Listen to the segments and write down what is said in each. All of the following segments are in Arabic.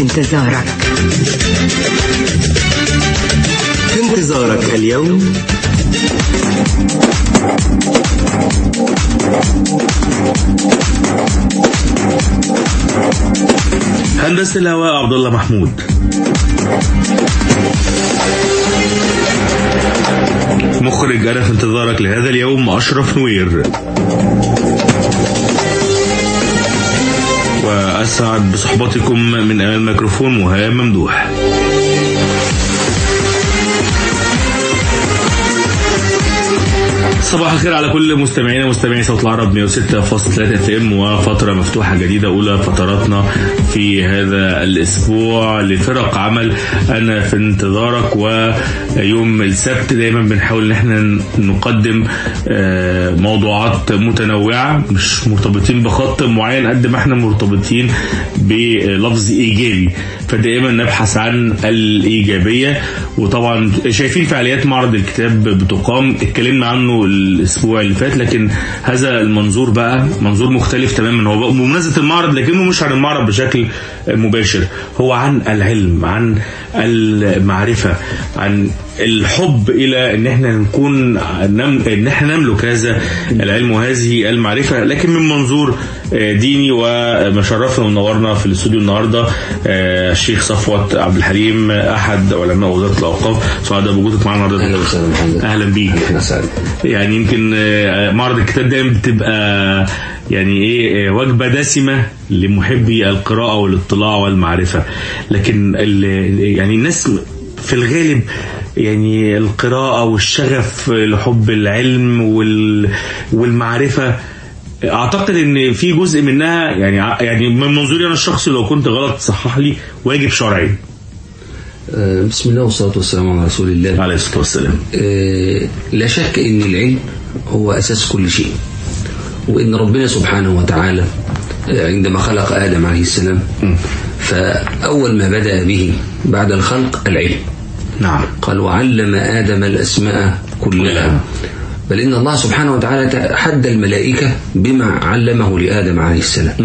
في انتظارك. في انتظارك اليوم. هندسة الهواء عبد الله محمود. مخرج أنا في انتظارك لهذا اليوم أشرف نوير. وأسعد بصحبتكم من أمام الميكروفون مهاب ممدوح. صباح الخير على كل مستمعينا مستمعي صوت العرب 106.3 اف ام وفترة مفتوحة جديدة أولى فتراتنا في هذا الأسبوع لفرق عمل. أنا في انتظارك ويوم السبت دايما بنحاول إن إحنا نقدم آه، موضوعات متنوعة مش مرتبطين بخط معين قد ما إحنا مرتبطين بلفظ إيجابي. فدائما نبحث عن الإيجابية. وطبعا شايفين فعاليات معرض الكتاب بتقام. اتكلمنا عنه الأسبوع اللي فات لكن هذا المنظور بقى منظور مختلف تماما. هو بمناسبة المعرض لكنه مش عن المعرض بشكل مباشر. هو عن العلم عن المعرفة عن الحب إلى إن إحنا نكون نم... إن إحنا نملك هذا العلم وهذه المعرفة. لكن من منظور آه، ديني ومشرفنا ومنورنا في الاستوديو النهارده آه، الشيخ صفوت عبد الحليم أحد علماء وزارة الأوقاف. سعداء بوجودك معنا النهارده. أهلا وسهلا محمد أهلا بيك. يعني يمكن آه، معرض الكتاب دايما بتبقى يعني إيه وجبة دسمة لمحبي القراءة والاطلاع والمعرفة. لكن يعني الناس في الغالب يعني القراءة والشغف لحب العلم وال والمعرفة. أعتقد إن في جزء منها يعني يعني من منظوري أنا الشخصي لو كنت غلط صحح لي واجب شرعي. آه، بسم الله والصلاة والسلام على رسول الله. عليه الصلاة والسلام. آه، لا شك إن العلم هو أساس كل شيء وإن ربنا سبحانه وتعالى آه، عندما خلق آدم عليه السلام فأول ما بدأ به بعد الخلق العلم. نعم. قال وعلم آدم الأسماء كلها. بل إن الله سبحانه وتعالى حد الملائكة بما علمه لآدم عليه السلام.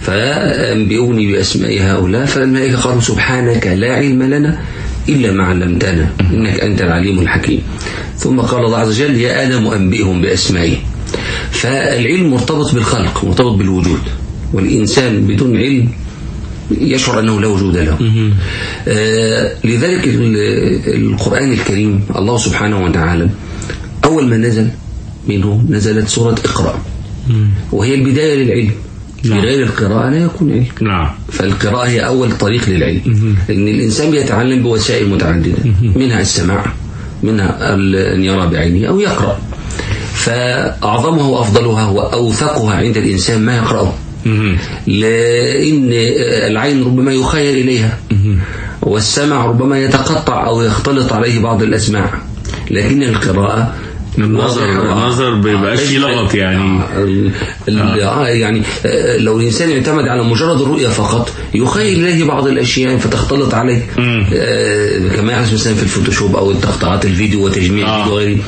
فأنبئوني بأسماء هؤلاء. فالملائكة قالوا سبحانك لا علم لنا إلا ما علمتنا. إنك أنت العليم الحكيم. ثم قال الله عز وجل يا آدم أنبئهم بأسمائهم فالعلم مرتبط بالخلق مرتبط بالوجود. والإنسان بدون علم يشعر أنه لا وجود له. آه لذلك ال- القرآن الكريم الله سبحانه وتعالى أول ما نزل منه نزلت سورة اقرأ. وهي البداية للعلم. نعم. غير القراءة لا يكون علم. نعم. فالقراءة هي أول طريق للعلم. إن الإنسان بيتعلم بوسائل متعددة. منها السماع منها أن يرى بعينه أو يقرأ. فأعظمها وأفضلها وأوثقها عند الإنسان ما يقرأه. لأن العين ربما يخيل إليها والسمع ربما يتقطع أو يختلط عليه بعض الأسماع لكن القراءة النظر. النظر بيبقاش فيه لغط يعني. آه، آه، يعني آه، لو الإنسان يعتمد على مجرد الرؤية فقط يخيل إليه بعض الأشياء فتختلط عليه. آه، كما يحدث مثلا في الفوتوشوب أو تقطيعات الفيديو وتجميع آه. وغيره.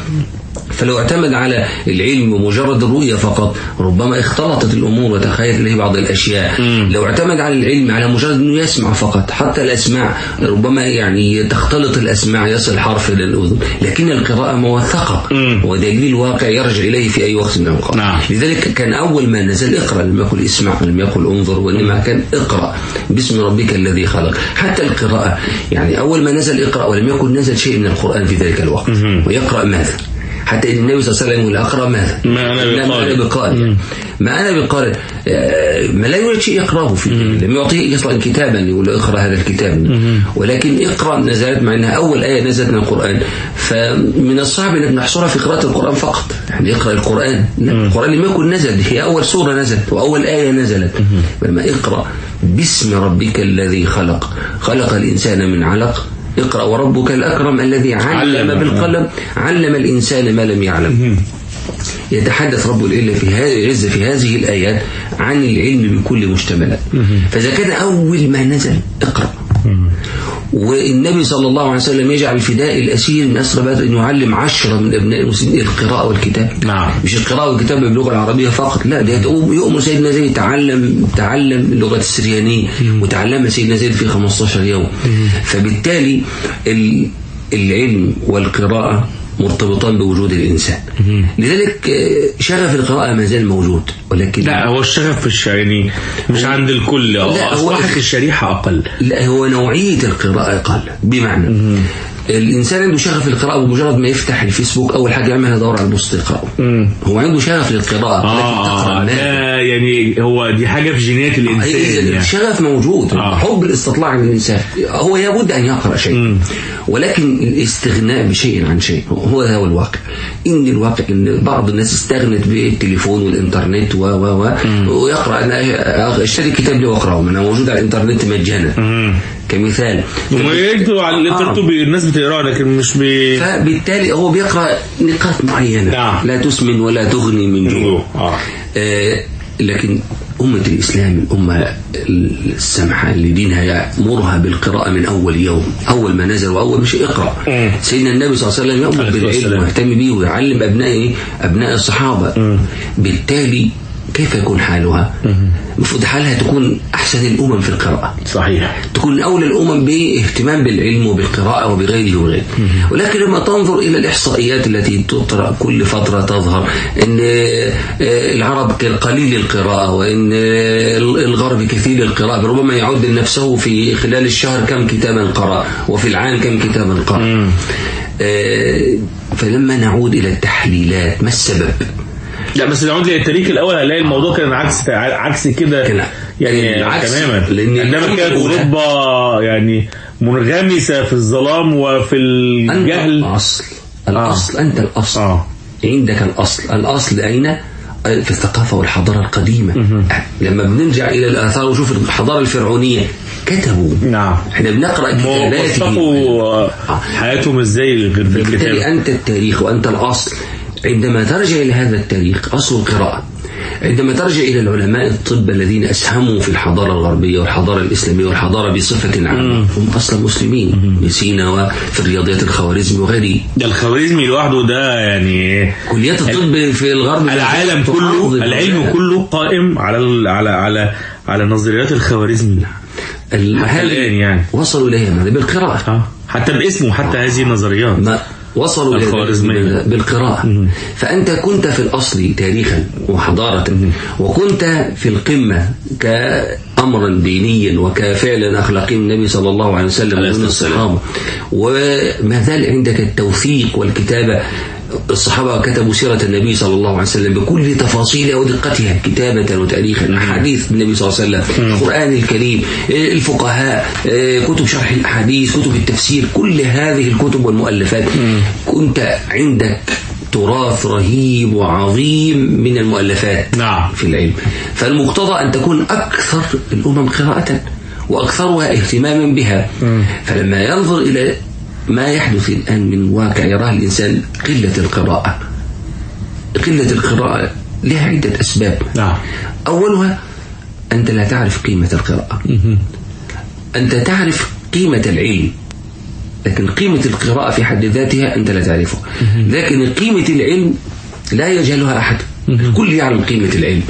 فلو اعتمد على العلم ومجرد الرؤية فقط ربما اختلطت الأمور وتخيل إليه بعض الأشياء. لو اعتمد على العلم على مجرد أنه يسمع فقط حتى الأسماع ربما يعني تختلط الأسماع يصل حرف إلى الأذن. لكن القراءة موثقة ودليل واقع يرجع إليه في أي وقت من الأوقات. نعم. لذلك كان أول ما نزل اقرأ لم يقل اسمع لم يقل انظر وإنما كان اقرأ. باسم ربك الذي خلق. حتى القراءة يعني أول ما نزل اقرأ ولم يكن نزل شيء من القرآن في ذلك الوقت. ويقرأ ماذا؟ حتى إن النبي صلى الله عليه وسلم يقول أقرأ ماذا؟ ما أنا بقارئ. أنا بقارئ. ما أنا بقارئ. آه، ما لا يوجد شيء يقرأه فيه. لم يعطيه أصلا كتابا يقول له اقرأ هذا الكتاب. ولكن اقرأ نزلت مع إنها أول آية نزلت من القرآن. فمن الصعب إنك نحصرها في قراءة القرآن فقط. يعني اقرأ القرآن. لا القرآن لم يكن نزل. هي أول سورة نزلت وأول آية نزلت. لما اقرأ باسم ربك الذي خلق. خلق الإنسان من علق. اقرأ وربك الأكرم الذي علم علم. بالقلم. علم الإنسان ما لم يعلم. يتحدث رب العلة في هذه في هذه الآيات عن العلم بكل مشتملات. فإذا كان أول ما نزل اقرأ. والنبي صلى الله عليه وسلم يجعل فداء الأسير من أسرى بدر أن يعلم عشرة من أبناء المسلمين القراءة والكتاب. نعم. مش القراءة والكتابة باللغة العربية فقط لا ده يؤمر سيدنا زيد تعلم تعلم اللغة السريانية وتعلمها سيدنا زيد في 15 يوم. فبالتالي ال- العلم والقراءة مرتبطان بوجود الإنسان. لذلك آه، شغف القراءة ما زال موجود ولكن لا هو الشغف في الش- يعني مش عند الكل. لا، هو- أصبحت الشريحة أقل. لا هو نوعية القراءة أقل بمعنى الإنسان عنده شغف القراءة بمجرد ما يفتح الفيسبوك أول حاجة يعملها يدور على البوست يقرأه. هو عنده شغف آه ماذا؟ ده يعني هو دي حاجة في جينات الإنسان إذا يعني. الشغف موجود آه. حب الاستطلاع عند الإنسان. هو لابد أن يقرأ شيء ولكن الاستغناء بشيء عن شيء. هو هذا هو الواقع. إن الواقع إن بعض الناس استغنت بالتليفون والإنترنت و و و ويقرأ. أنا أشتري كتاب لي وأقرأه أنا موجود على الإنترنت مجانا. كمثال وما يكتبوا على الانترنت آه. الناس بتقراه لكن مش بي فبالتالي هو بيقرأ نقاط معينة نعم. لا تسمن ولا تغني من جوع آه آه، لكن أمة الإسلام الأمة السمحة اللي دينها يأمرها بالقراءة من أول يوم أول ما نزل وأول مش اقرأ مم. سيدنا النبي صلى الله عليه وسلم يأمر بالعلم. ويهتم به ويعلم أبنائه أبناء الصحابة بالتالي كيف يكون حالها؟ المفروض حالها تكون أحسن الأمم في القراءة. صحيح. تكون أولى الأمم باهتمام بالعلم وبالقراءة وبغيره وغيره. ولكن لما تنظر إلى الإحصائيات التي تطرأ كل فترة تظهر أن آه، العرب قليل القراءة وأن آه، الغرب كثير القراءة ربما يعد نفسه في خلال الشهر كم كتابا قرأ وفي العام كم كتابا قرأ. آه، فلما نعود إلى التحليلات ما السبب؟ لا بس لو عدت للتاريخ الأول هنلاقي الموضوع كان عكس عكس كده يعني. تماما. لأن إنما كانت أوروبا يعني منغمسة في الظلام وفي أنت الجهل. الأصل الأصل أنت الأصل. آه. عندك الأصل. الأصل أين؟ في الثقافة والحضارة القديمة. لما بنرجع إلى الآثار ونشوف الحضارة الفرعونية كتبوا. نعم. إحنا بنقرأ كتاباتهم حياتهم إزاي غير أنت التاريخ وأنت الأصل. عندما ترجع إلى هذا التاريخ أصل القراءة. عندما ترجع إلى العلماء الطب الذين أسهموا في الحضارة الغربية والحضارة الإسلامية والحضارة بصفة عامة. هم أصلا مسلمين سينا وفي الرياضيات الخوارزمي وغيره. ده الخوارزمي لوحده ده يعني كليات الطب في الغرب العالم تحافظ كله العلم كله قائم على على على على نظريات الخوارزمي. هل الآن يعني. وصلوا إليها؟ بالقراءة. آه. حتى باسمه حتى هذه النظريات. وصلوا الخوارزمية. بالقراءة. فأنت كنت في الأصل تاريخا وحضارة وكنت في القمة كأمرا دينيا وكفعلا أخلاقي من النبي صلى الله عليه وسلم الصلاة الصحابة. وما زال عندك التوثيق والكتابة. الصحابة كتبوا سيرة النبي صلى الله عليه وسلم بكل تفاصيلها ودقتها كتابة وتاريخا أحاديث النبي صلى الله عليه وسلم القرآن الكريم الفقهاء كتب شرح الأحاديث كتب التفسير كل هذه الكتب والمؤلفات. كنت عندك تراث رهيب وعظيم من المؤلفات نعم. في العلم. فالمقتضى أن تكون أكثر الأمم قراءة وأكثرها اهتماما بها. فلما ينظر إلى ما يحدث الآن من واقع يراه الإنسان قلة القراءة. قلة القراءة لها عدة أسباب. نعم. أولها أنت لا تعرف قيمة القراءة. أنت تعرف قيمة العلم لكن قيمة القراءة في حد ذاتها أنت لا تعرفها. لكن قيمة العلم لا يجهلها أحد. الكل يعلم قيمة العلم.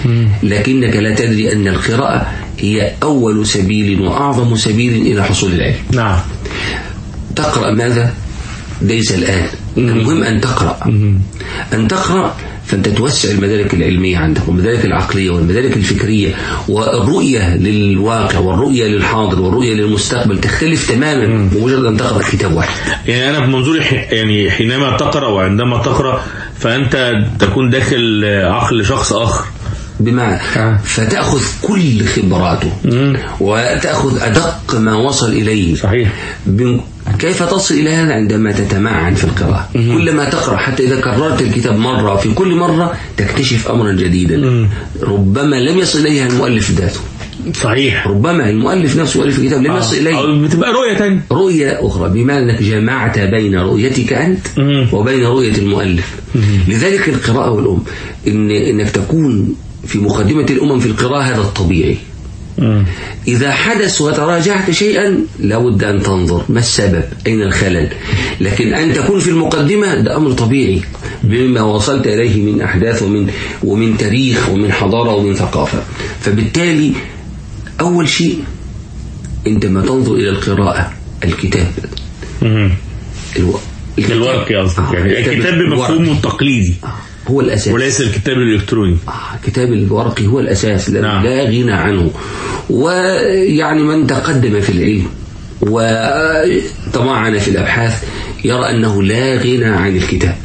لكنك لا تدري أن القراءة هي أول سبيل وأعظم سبيل إلى حصول العلم. نعم. تقرأ ماذا؟ ليس الآن. المهم أن تقرأ. أن تقرأ فأنت توسع المدارك العلمية عندك والمدارك العقلية والمدارك الفكرية والرؤية للواقع والرؤية للحاضر والرؤية للمستقبل تختلف تماما بمجرد أن تقرأ كتاب واحد. يعني أنا بمنظوري يعني حينما تقرأ وعندما تقرأ فأنت تكون داخل عقل شخص آخر. بمعنى آه. فتأخذ كل خبراته وتأخذ أدق ما وصل إليه صحيح. كيف تصل إلى هذا عندما تتمعن في القراءة؟ كلما تقرأ حتى إذا كررت الكتاب مرة في كل مرة تكتشف أمرا جديدا. ربما لم يصل إليها المؤلف ذاته. صحيح. ربما المؤلف نفسه مؤلف الكتاب لم يصل إليه. أو بتبقى رؤية تانية. رؤية أخرى بما أنك جمعت بين رؤيتك أنت. وبين رؤية المؤلف. لذلك القراءة والأم إن إنك تكون في مقدمة الأمم في القراءة هذا الطبيعي. إذا حدث وتراجعت شيئا لابد أن تنظر. ما السبب؟ أين الخلل؟ لكن أن تكون في المقدمة ده أمر طبيعي. بما وصلت إليه من أحداث ومن ومن تاريخ ومن حضارة ومن ثقافة. فبالتالي أول شيء عندما تنظر إلى القراءة الكتاب. مم. ألو... الورقي قصدك. آه، يعني الكتاب بمفهومه. التقليدي. آه، هو الأساس. وليس الكتاب الإلكتروني. آه، الكتاب الورقي هو الأساس. لا, نعم. لا غنى عنه. ويعني من تقدم في العلم وتمعن في الأبحاث يرى أنه لا غنى عن الكتاب.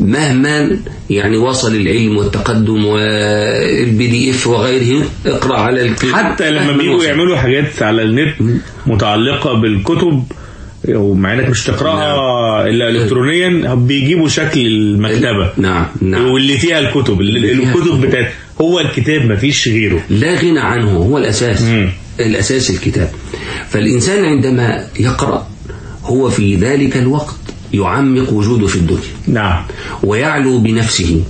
مهما يعني وصل العلم والتقدم وال PDF وغيره اقرأ على الكتاب. حتى لما بيجوا. يعملوا حاجات على النت متعلقة بالكتب ومع إنك مش تقرأها إلا الكترونيا بيجيبوا شكل المكتبة. نعم نعم. واللي فيها الكتب الكتب. بتاعت هو الكتاب مفيش غيره. لا غنى عنه هو الأساس. مم. الأساس الكتاب. فالإنسان عندما يقرأ هو في ذلك الوقت يعمق وجوده في الدنيا. نعم. ويعلو بنفسه.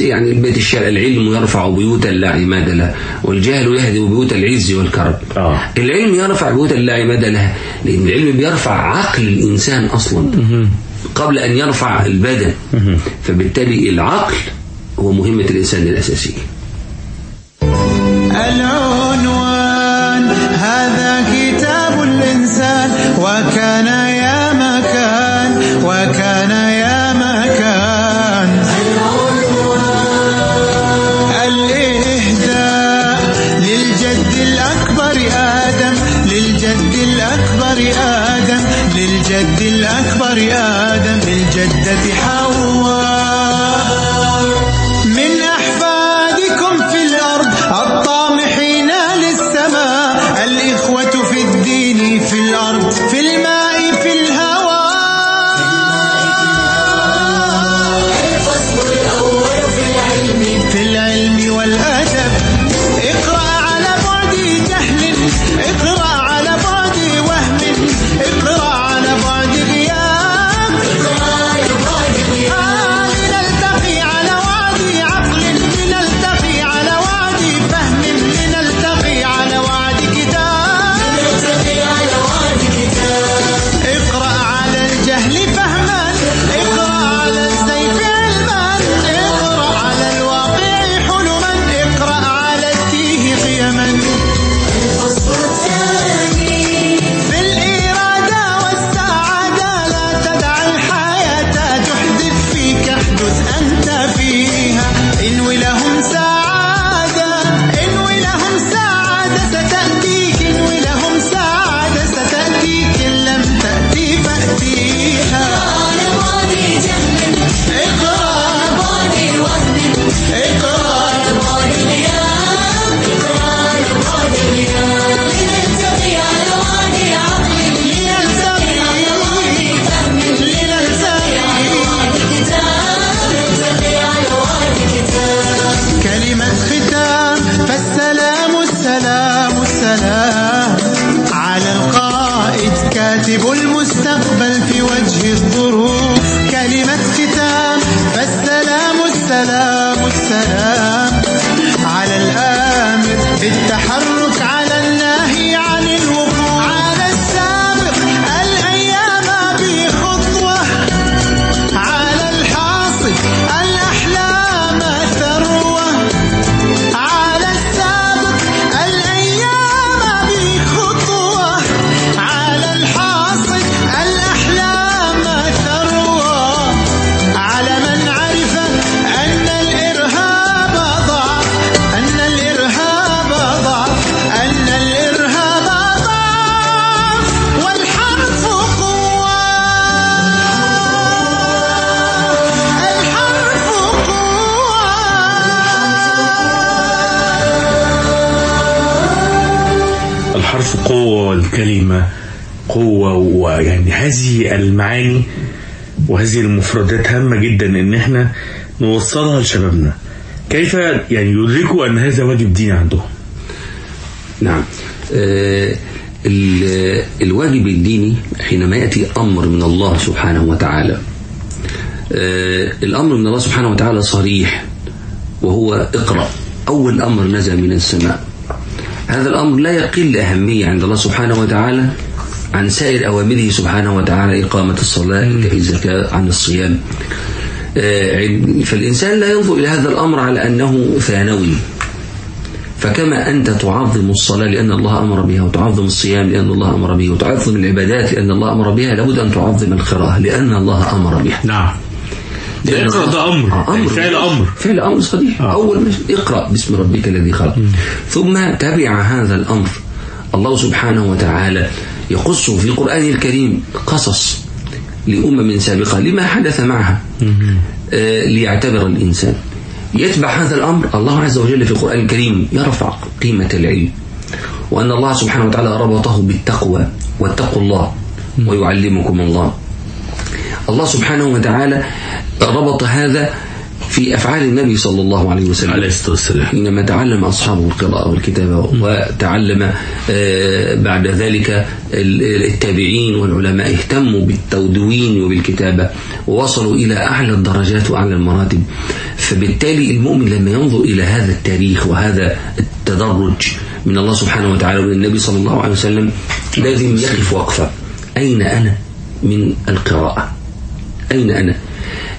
يعني بيت الشعر العلم يرفع بيوتا لا عماد له والجهل يهدم بيوت العز والكرم. آه. العلم يرفع بيوتا لا عماد لها لأن العلم بيرفع عقل الإنسان أصلا. قبل أن يرفع البدن. فبالتالي العقل هو مهمة الإنسان الأساسية. العنوان هذا كتاب الإنسان وكان يا وكان يا مكان. الإهداء للجد الأكبر آدم للجد الأكبر آدم للجد الأكبر آدم للجدة حواء وهذه المفردات هامة جدا إن إحنا نوصلها لشبابنا. كيف يعني يدركوا أن هذا واجب ديني عندهم؟ نعم. آه، ال- الواجب الديني حينما يأتي أمر من الله سبحانه وتعالى. آه، الأمر من الله سبحانه وتعالى صريح وهو اقرأ. أول أمر نزل من السماء. هذا الأمر لا يقل أهمية عند الله سبحانه وتعالى عن سائر أوامره سبحانه وتعالى إقامة الصلاة إيتاء الزكاة عن الصيام. آه، فالإنسان لا ينظر إلى هذا الأمر على أنه ثانوي. فكما أنت تعظم الصلاة لأن الله أمر بها وتعظم الصيام لأن الله أمر به وتعظم العبادات لأن الله أمر بها لابد أن تعظم القراءة لأن الله أمر بها. نعم. اقرأ ده أمر. آه، يعني فعل أمر. فعل أمر صحيح. آه. أول ما اقرأ باسم ربك الذي خلق. ثم تبع هذا الأمر. الله سبحانه وتعالى يقص في القرآن الكريم قصص لأمم سابقة لما حدث معها. آه ليعتبر الإنسان. يتبع هذا الأمر. الله عز وجل في القرآن الكريم يرفع قيمة العلم. وأن الله سبحانه وتعالى ربطه بالتقوى واتقوا الله ويعلمكم الله. الله سبحانه وتعالى ربط هذا في أفعال النبي صلى الله عليه وسلم. عليه الصلاة والسلام. حينما تعلم أصحابه القراءة والكتابة وتعلم آه، بعد ذلك ال- التابعين والعلماء اهتموا بالتدوين وبالكتابة ووصلوا إلى أعلى الدرجات وأعلى المراتب. فبالتالي المؤمن لما ينظر إلى هذا التاريخ وهذا التدرج من الله سبحانه وتعالى ومن النبي صلى الله عليه وسلم لازم يقف وقفة. أين أنا من القراءة؟ أين أنا؟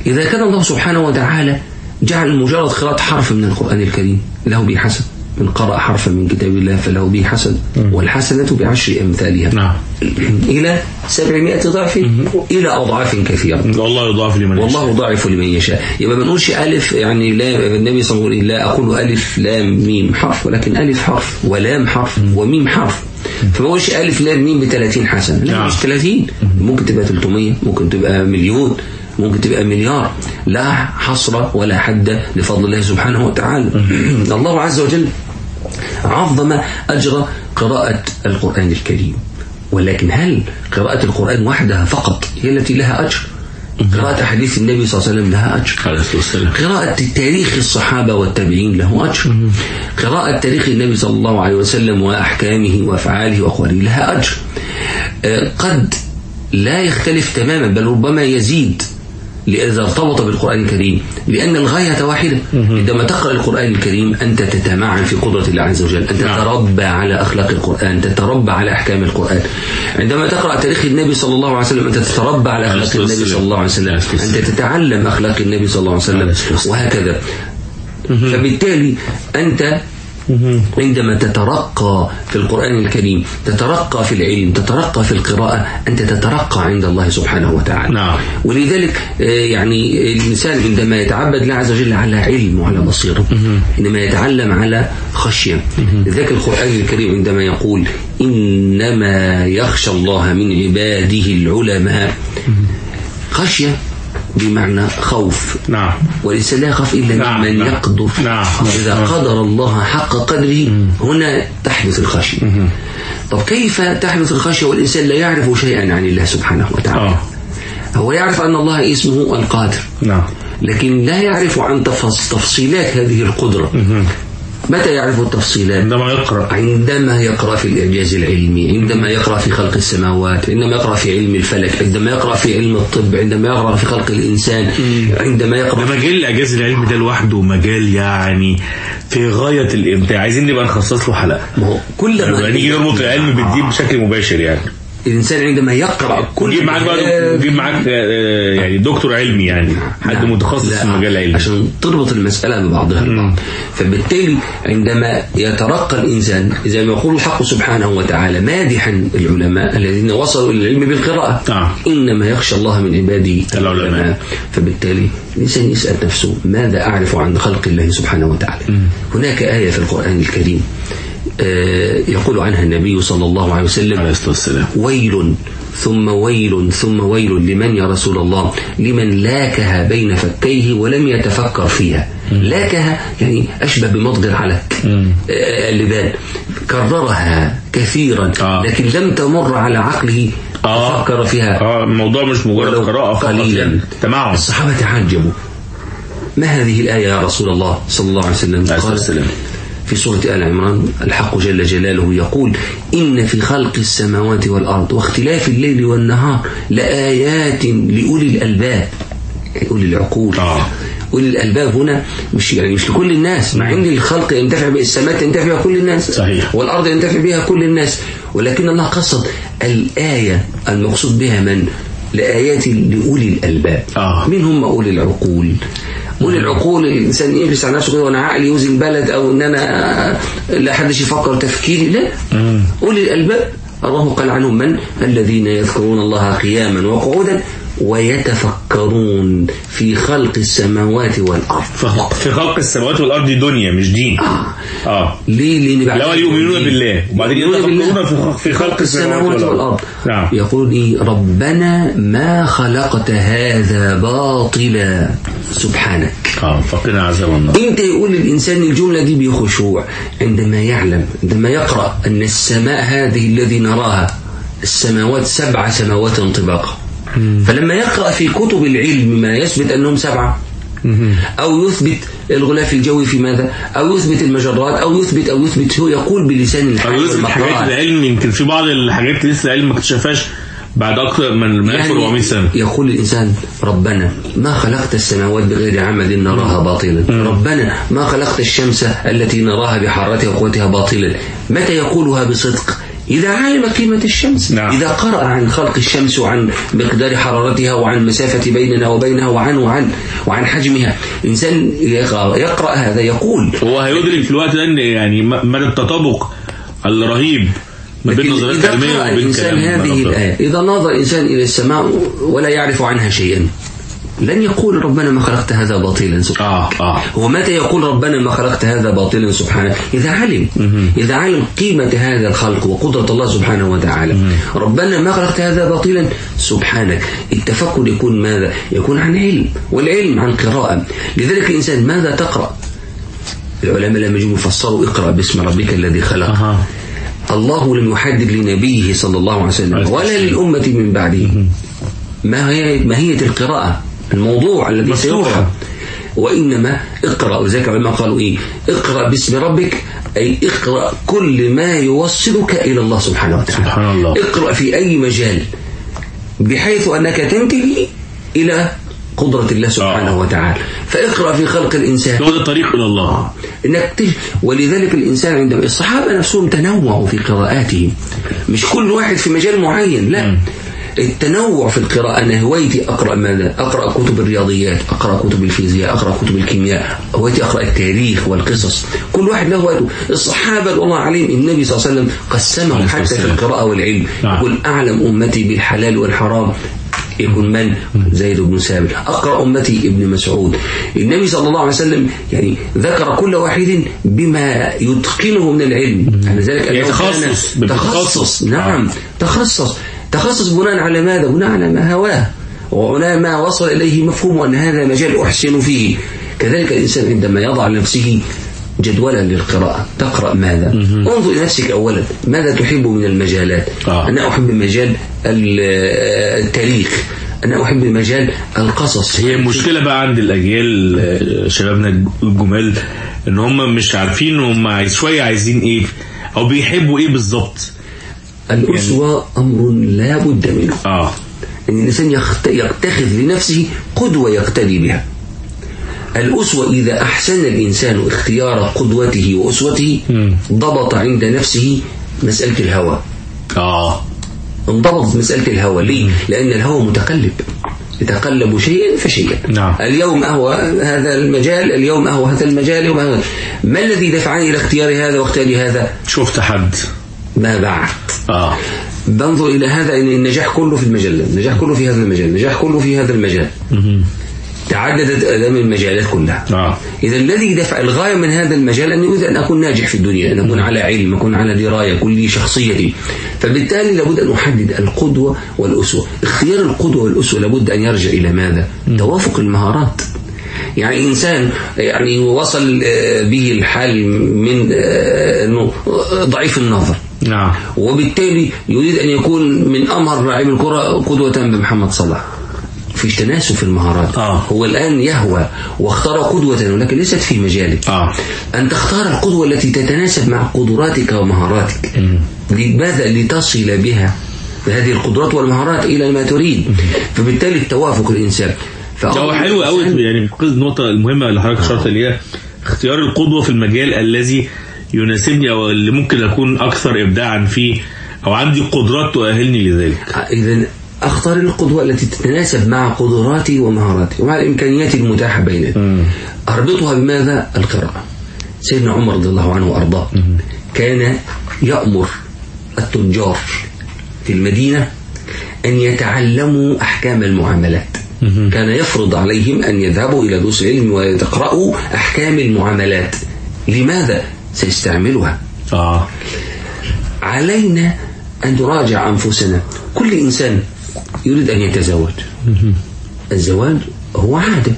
إذا كان الله سبحانه وتعالى جعل مجرد قراءة حرف من القرآن الكريم له به حسن من قرأ حرفا من كتاب الله فله به حسن والحسنة بعشر أمثالها. نعم. إلى سبعمائة ضعف إلى أضعاف كثيرة. والله يضاعف لمن يشاء. والله ضاعف لمن يشاء. يبقى ما نقولش ألف يعني لا النبي صلى الله عليه وسلم لا أقول ألف لام ميم حرف ولكن ألف حرف ولام حرف وميم حرف. فما اقولش ألف لام ميم ب 30 حسنة. لا نعم. مش 30 ممكن تبقى 300 ممكن تبقى مليون. ممكن تبقى مليار. لا حصر ولا حد لفضل الله سبحانه وتعالى. الله عز وجل عظم أجر قراءة القرآن الكريم. ولكن هل قراءة القرآن وحدها فقط هي التي لها أجر؟ قراءة حديث النبي صلى الله عليه وسلم لها أجر؟ قراءة تاريخ الصحابة والتابعين له أجر. قراءة تاريخ النبي صلى الله عليه وسلم وأحكامه وأفعاله وأقواله لها أجر. آه، قد لا يختلف تماما بل ربما يزيد. إذا ارتبط بالقرآن الكريم لأن الغاية واحدة عندما تقرأ القرآن الكريم أنت تتمعن في قدرة الله عز وجل. أن تتربى على أخلاق القرآن تتربى على أحكام القرآن. عندما تقرأ تاريخ النبي صلى الله عليه وسلم أنت تتربى على أخلاق النبي صلى الله عليه وسلم. أنت تتعلم أخلاق النبي صلى الله عليه وسلم. وهكذا. فبالتالي أنت عندما تترقى في القرآن الكريم تترقى في العلم تترقى في القراءة أنت تترقى عند الله سبحانه وتعالى. نعم. ولذلك آه، يعني الإنسان عندما يتعبد الله عز وجل على علم وعلى بصيرة عندما يتعلم على خشية. لذلك القرآن الكريم عندما يقول إنما يخشى الله من عباده العلماء. خشية بمعنى خوف نعم والإنسان لا يخاف إلا نعم، ممن نعم. يقدر نعم. إذا نعم. قدر الله حق قدره هنا تحدث الخشية طب كيف تحدث الخشية والإنسان لا يعرف شيئا عن الله سبحانه وتعالى آه. هو يعرف أن الله اسمه القادر نعم لكن لا يعرف عن تفص- تفصيلات هذه القدرة متى يعرف التفصيلات عندما يقرأ. عندما يقرأ في الإعجاز العلمي عندما يقرأ في خلق السماوات عندما يقرأ في علم الفلك عندما يقرأ في علم الطب عندما يقرأ في خلق الإنسان عندما يقرأ ده مجال الإعجاز العلمي ده لوحده مجال يعني في غاية الإمتاع. عايزين نبقى نخصص له حلقة. ما هو كل ما يعني نيجي نربط العلم بالدين بشكل مباشر يعني. الإنسان عندما يقرأ كل جيب معاك بقى جيب معاك آه، يعني دكتور علمي يعني حد نعم. متخصص في المجال العلمي عشان تربط المسألة ببعضها. البعض فبالتالي عندما يترقى الإنسان زي ما يقول الحق سبحانه وتعالى مادحا العلماء الذين وصلوا إلى العلم بالقراءة نعم. إنما يخشى الله من عباده العلماء. فبالتالي الإنسان يسأل نفسه ماذا أعرف عن خلق الله سبحانه وتعالى؟ هناك آية في القرآن الكريم. آه، يقول عنها النبي صلى الله عليه وسلم عليه الصلاة والسلام. ويل ثم ويل ثم ويل لمن يا رسول الله؟ لمن لاكها بين فكيه ولم يتفكر فيها. لاكها يعني أشبه بمضغ العلك آه، اللبان. كررها كثيرا آه. لكن لم تمر على عقله آه. فكر فيها. آه الموضوع مش مجرد قليلا يعني. تمعن الصحابة تعجبوا. ما هذه الآية يا رسول الله صلى الله عليه وسلم؟ الصلاة قال. في سورة آل عمران الحق جل جلاله يقول إن في خلق السماوات والأرض واختلاف الليل والنهار لآيات لأولي الألباب. يعني أولي العقول. آه. أولي الألباب هنا مش يعني مش لكل الناس. مع أن الخلق ينتفع بالسماء ينتفع بها كل الناس. صحيح. والأرض ينتفع بها كل الناس. ولكن الله قصد الآية المقصود بها من؟ لآيات لأولي الألباب. آه. مين هم أولي العقول. أولي العقول الإنسان يجلس على نفسه كده وأنا عقلي يوزن بلد أو إن أنا لا حدش يفكر تفكيري لا. أولي الألباب الله قال عنهم من؟ الذين يذكرون الله قياما وقعودا. ويتفكرون في خلق السماوات والأرض. في خلق السماوات والأرض دي دنيا مش دين. آه. ليه؟ لأن بعد لا يؤمنون بالله وبعدين. يتفكرون في- في خلق السماوات والأرض. نعم. يقول إيه؟ ربنا ما خلقت هذا باطلا. سبحانك. آه فقنا عذاب النار. أنت يقول الإنسان الجملة دي بخشوع. عندما يعلم عندما يقرأ أن السماء هذه الذي نراها السماوات سبع سماوات طباقا فلما يقرأ في كتب العلم ما يثبت أنهم سبعة. أو يثبت الغلاف الجوي في ماذا؟ أو يثبت المجرات أو يثبت أو يثبت هو يقول بلسان الحال يثبت حاجات. العلم يمكن في بعض الحاجات لسه العلم ما اكتشفهاش بعد أكثر من من 1400 سنة. يقول الإنسان ربنا ما خلقت السماوات بغير عمد نراها باطلا. ربنا ما خلقت الشمس التي نراها بحرارتها وقوتها باطلا. متى يقولها بصدق؟ إذا علم قيمة الشمس نعم. إذا قرأ عن خلق الشمس وعن مقدار حرارتها وعن مسافة بيننا وبينها وعن وعن وعن حجمها إنسان يقرأ, هذا يقول هو هيدرك في الوقت ده يعني مدى التطابق الرهيب ما بين نظريات قرأ وبين كلام هذه. الآية إذا نظر الإنسان إلى السماء ولا يعرف عنها شيئا لن يقول ربنا ما خلقت هذا باطلا سبحانه آه آه. هو متى يقول ربنا ما خلقت هذا باطلا سبحانه إذا علم. إذا علم قيمة هذا الخلق وقدرة الله سبحانه وتعالى. ربنا ما خلقت هذا باطلا سبحانك. التفكر يكون ماذا؟ يكون عن علم والعلم عن قراءة. لذلك الإنسان ماذا تقرأ؟ العلماء لما يجوا يفسروا. اقرأ باسم ربك الذي خلق. أها. الله لم يحدد لنبيه صلى الله عليه وسلم ولا للأمة من بعده. ما هي ماهية القراءة؟ الموضوع الذي. سيقرأ وإنما اقرأ. وذلك العلماء قالوا إيه؟ اقرأ باسم ربك أي اقرأ كل ما يوصلك إلى الله سبحانه وتعالى. سبحان الله. اقرأ في أي مجال؟ بحيث أنك تنتهي إلى قدرة الله سبحانه آه. وتعالى. فاقرأ في خلق الإنسان. هو ده الطريق إلى الله. إنك تج... ولذلك الإنسان عندما الصحابة نفسهم تنوعوا في قراءاتهم. مش كل واحد في مجال معين لا. التنوع في القراءة. أنا هوايتي أقرأ ماذا؟ أقرأ كتب الرياضيات أقرأ كتب الفيزياء أقرأ كتب الكيمياء هوايتي أقرأ التاريخ والقصص. كل واحد له هوايته. الصحابة الله عليهم النبي صلى الله عليه وسلم قسمهم حتى في. القراءة والعلم. نعم. يقول أعلم أمتي بالحلال والحرام. يكون من؟ زيد بن ثابت. أقرأ أمتي ابن مسعود. النبي صلى الله عليه وسلم يعني ذكر كل واحد بما يتقنه من العلم. يعني ذلك يعني تخصص،. تخصص. نعم. آه. تخصص. تخصص بناء على ماذا؟ بناء على ما هواه. وعلى ما وصل إليه مفهوم أن هذا مجال أحسن فيه. كذلك الإنسان عندما يضع لنفسه جدولا للقراءة. تقرأ ماذا؟ انظر إلى نفسك أولا. ماذا تحب من المجالات؟ آه. أنا أحب مجال ال- التاريخ. أنا أحب مجال القصص. هي المشكلة بقى عند الأجيال آه، شبابنا الجمال إن هم مش عارفين هم شوية عايزين إيه أو بيحبوا إيه بالظبط. الأسوة أمر لا بد منه. آه. أن الإنسان يخت- يتخذ لنفسه قدوة يقتدي بها. الأسوة إذا أحسن الإنسان اختيار قدوته وأسوته ضبط عند نفسه مسألة الهوى. آه. انضبطت مسألة الهوى. ليه؟ لأن الهوى متقلب. يتقلب شيئا فشيئا. نعم. اليوم أهوى هذا المجال اليوم أهوى هذا المجال اليوم أهوى ما الذي دفعني إلى اختيار هذا واختيار هذا؟ شفت حد ما بعد بنظر إلى هذا أن النجاح كله في المجال ده النجاح كله في هذا المجال النجاح كله في هذا المجال. تعددت آلام المجالات كلها. آه. إذا الذي دفع الغاية من هذا المجال أن أريد أن أكون ناجح في الدنيا أن أكون على علم أكون على دراية لي شخصيتي. فبالتالي لابد أن أحدد القدوة والأسوة. اختيار القدوة والأسوة لابد أن يرجع إلى ماذا؟ توافق المهارات. يعني إنسان يعني وصل آه، به الحال من آه، ضعيف النظر. نعم. وبالتالي يريد أن يكون من أمهر لاعبي الكرة قدوة بمحمد صلاح. فيش تناسب في المهارات. آه. هو الآن يهوى واختار قدوة ولكن ليست في مجالك. آه. أن تختار القدوة التي تتناسب مع قدراتك ومهاراتك. لماذا لتصل بها بهذه القدرات والمهارات إلى ما تريد؟ فبالتالي التوافق الإنسان. هو حلو قوي يعني النقطة المهمة اللي حضرتك اشرت اليها اختيار القدوة في المجال الذي يناسبني أو اللي ممكن أكون أكثر ابداعا فيه أو عندي قدرات تؤهلني لذلك. إذا أختار القدوة التي تتناسب مع قدراتي ومهاراتي ومع الإمكانيات المتاحة بيننا أربطها بماذا؟ القراءة. سيدنا عمر رضي الله عنه وأرضاه. كان يأمر التجار في المدينة أن يتعلموا أحكام المعاملات. كان يفرض عليهم أن يذهبوا إلى دروس العلم ويقرأوا أحكام المعاملات. لماذا؟ سيستعملها. آه. علينا أن نراجع أنفسنا. كل إنسان يريد أن يتزوج. الزواج هو عادة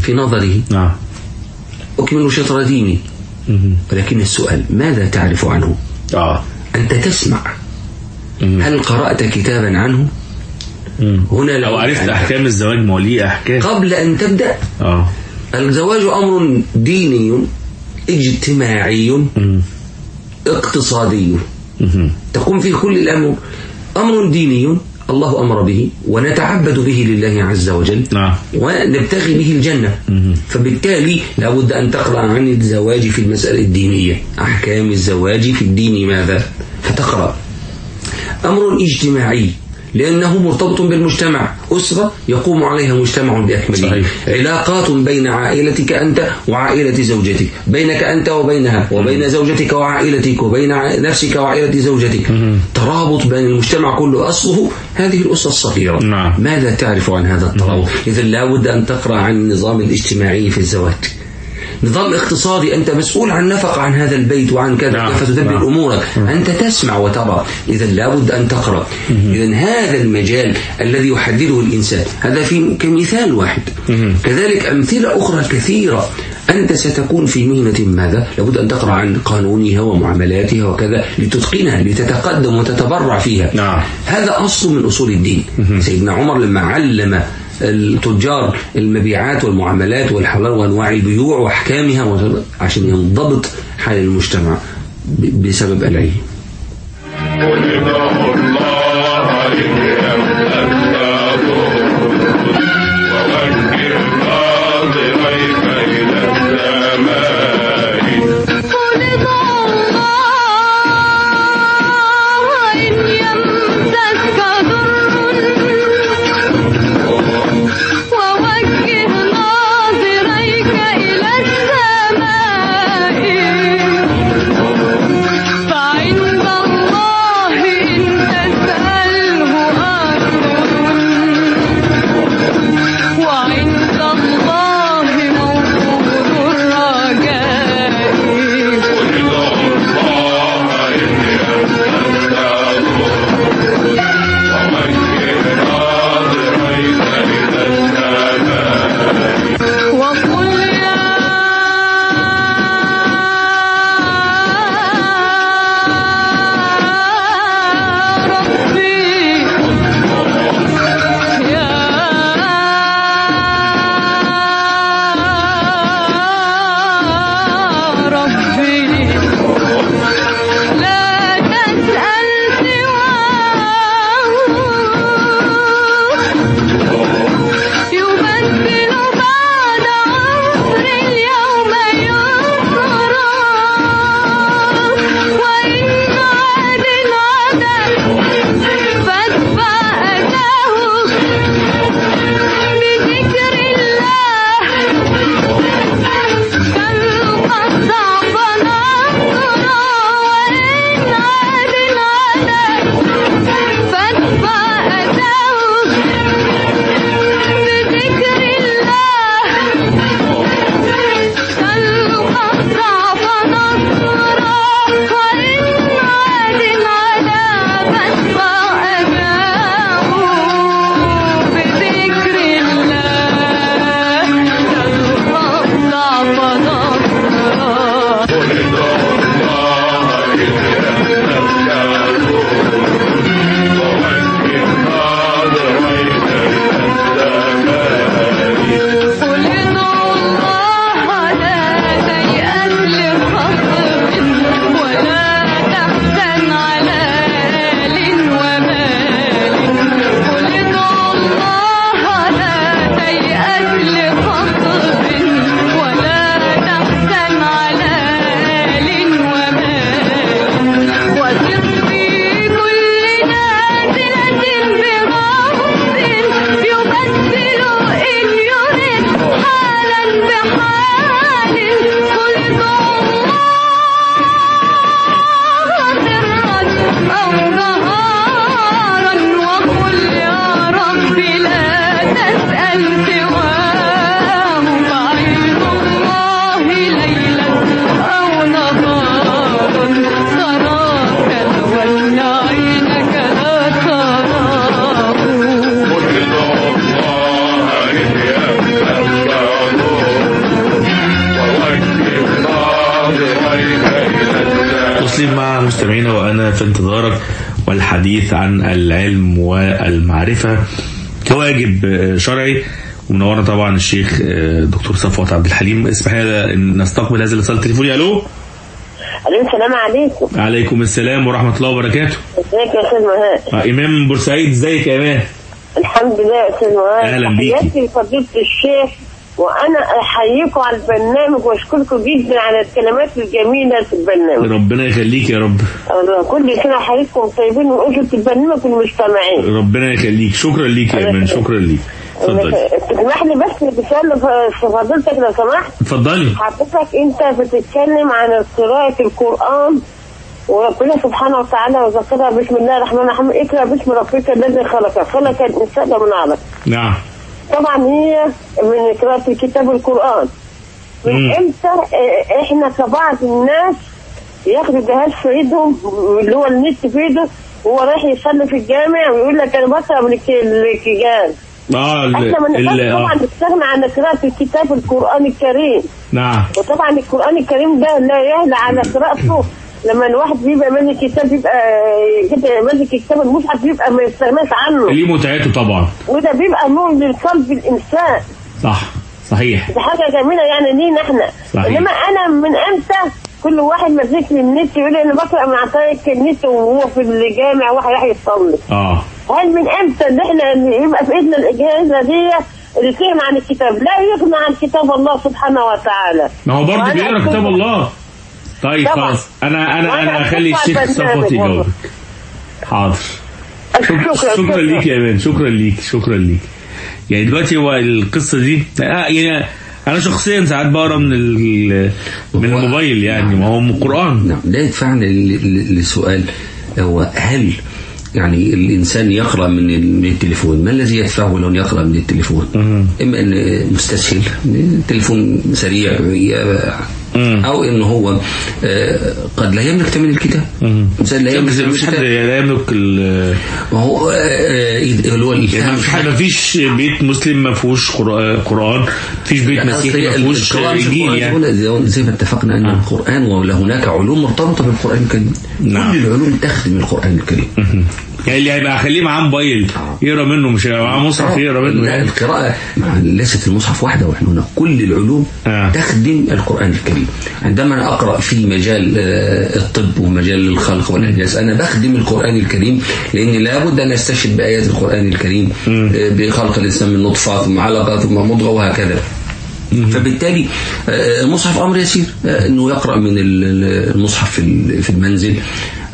في نظره. نعم. أكمل شطر ديني ولكن السؤال ماذا تعرف عنه؟ آه. أنت تسمع. هل قرأت كتابا عنه؟ هنا لو عرفت أحكام الزواج ليه أحكام. قبل أن تبدأ. آه. الزواج أمر ديني. اجتماعي اقتصادي. تقوم فيه كل الأمر. أمر ديني الله أمر به ونتعبد به لله عز وجل نعم. ونبتغي به الجنة. فبالتالي لابد أن تقرأ عن الزواج في المسألة الدينية. أحكام الزواج في الدين ماذا؟ فتقرأ. أمر اجتماعي. لأنه مرتبط بالمجتمع. أسرة يقوم عليها مجتمع بأكمله. صحيح. علاقات بين عائلتك أنت وعائلة زوجتك. بينك أنت وبينها وبين زوجتك وعائلتك وبين نفسك وعائلة زوجتك. ترابط بين المجتمع كله أصله. هذه الأسرة الصغيرة. نعم. ماذا تعرف عن هذا الترابط؟ إذا لابد أن تقرأ عن النظام الاجتماعي في الزواج. نظام اقتصادي أنت مسؤول عن نفقة عن هذا البيت وعن كذا نعم. كيف تدبر نعم. أمورك. أنت تسمع وترى. إذا لابد أن تقرأ. إذا هذا المجال الذي يحدده الإنسان هذا في كمثال واحد. كذلك أمثلة أخرى كثيرة. أنت ستكون في مهنة ماذا؟ لابد أن تقرأ عن قانونها ومعاملاتها وكذا لتتقنها لتتقدم وتتبرع فيها. نعم. هذا أصل من أصول الدين. سيدنا عمر لما علم التجار المبيعات والمعاملات والحلال وأنواع البيوع وأحكامها عشان ينضبط حال المجتمع بسبب العلم. كواجب آه، شرعي ومنورنا طبعا الشيخ آه، دكتور صفوت عبد الحليم. اسمح لنا إن نستقبل هذا الاتصال التليفوني. ألو؟ ألو السلام عليكم. عليكم السلام ورحمة الله وبركاته. إزيك يا أستاذ مهاب آه، إمام بورسعيد إزيك يا أمان الحمد لله يا أستاذ مهاب أهلا بيكي. تحياتي لفضيله الشيخ وأنا احييكم على البرنامج وأشكركم جدا على الكلمات الجميلة في البرنامج. ربنا يخليك يا رب. كل سنة وحضراتكم طيبين واجره البرنامج والمستمعين. ربنا يخليك. شكرا ليك يا أمان شكرا ليك. تسمح لي بس بسؤال لف- فضيلتك لو سمحت اتفضلي. حضرتك انت بتتكلم عن قراءة القرآن وربنا سبحانه وتعالى وذكرها بسم الله الرحمن الرحيم اقرأ باسم ربك الذي خلق خلق الإنسان من علق. نعم. طبعا هي من قراءة كتاب القرآن. من إمتى آه، إحنا كبعض الناس ياخدوا جهاز في ايدهم اللي هو النت في ايده وهو رايح يصلي في الجامع ويقول لك أنا بقرأ من الك- الجهاز. آه إحنا ما نقدرش طبعا آه. نستغنى عن قراءة الكتاب القرآن الكريم. نعم. وطبعا القرآن الكريم ده لا يهلى على قراءته. لما الواحد بيبقى ماسك كتاب بيبقى كده ماسك كتاب المصحف بيبقى ما يستغناش عنه. ليه متعته طبعا. وده بيبقى نور للقلب الإنسان. صح صحيح. دي حاجة جميلة يعني لينا إحنا. صحيح. إنما أنا من إمتى كل واحد ماسك لي النت يقول لي أنا بقرأ من عن طريق النت وهو في الجامع واحد راح يصلي؟ آه. هل من إمتى ان إحنا يبقى في إيدنا الاجهزه دي اللي تغنى عن الكتاب؟ لا يغنى عن كتاب الله سبحانه وتعالى. ما هو برضه بيقرأ كتاب الله. طيب. خلاص. أنا أنا أنا هخلي الشيخ صفوت. يجاوبك. حاضر. شكرا شكرا ليك يا أمان شكرا ليك شكرا ليك. يعني دلوقتي هو القصة دي آه يعني أنا شخصيا ساعات بقرأ من ال- من الموبايل يعني ما هو من القرآن. نعم ده يدفعنا ل- لسؤال. هو هل يعني الإنسان يقرأ من ال- من التليفون. ما الذي يدفعه لو يقرأ من التليفون؟ إما أن مستسهل. تليفون سريع. أو أنه هو آه، قد لا يملك ثمن الكتاب. إنسان لا يملك مفيش حد لا يملك ما هو آه، آه، اللي هو يعني حد مفيش بيت مسلم ما فيهوش قرآن قرآن. مفيش بيت مسيحي ما فيهوش القرآن يعني. زي- ما اتفقنا أن القرآن ولا هناك علوم مرتبطة بالقرآن الكريم. نعم. كل العلوم تخدم القرآن الكريم. يعني اللي هيبقى خليه معاه موبايل يقرا منه مش هيبقى معاه مصحف يقرا منه لا يعني. القراءة ليست المصحف وحده ونحن هنا كل العلوم آه. تخدم القرآن الكريم. عندما أنا أقرأ في مجال آه، الطب ومجال الخلق والإعجاز أنا بخدم القرآن الكريم لأني لابد أن أستشهد بآيات القرآن الكريم آه، بخلق الإنسان من نطفة ثم علقة ثم مضغة وهكذا فبالتالي آه، المصحف أمر يسير آه، أنه يقرأ من ال- ال- المصحف في ال- في المنزل.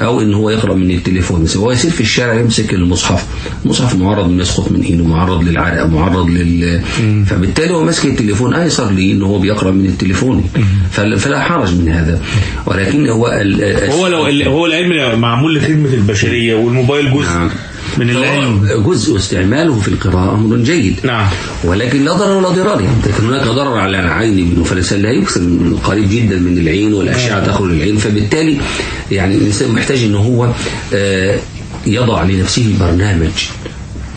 أو إن هو يقرا من التليفون. هو يسير في الشارع يمسك المصحف. المصحف معرض انه يسقط من ايده معرض للعرق معرض لل فبالتالي هو ماسك التليفون. ايسر ليه إنه هو بيقرأ من التليفون. فل- فلا حرج من هذا. ولكن هو ال- هو لو هو العلم معمول لخدمة البشرية والموبايل جزء. نعم. من العلم جزء استعماله في القراءة أمر جيد. نعم. ولكن لا ضرر ولا ضرار. يعني لكن هناك ضرر على العين يكثر من قريب جدا من العين والأشعة تخرج من العين. فبالتالي يعني الإنسان محتاج أنه هو آه، يضع لنفسه برنامج.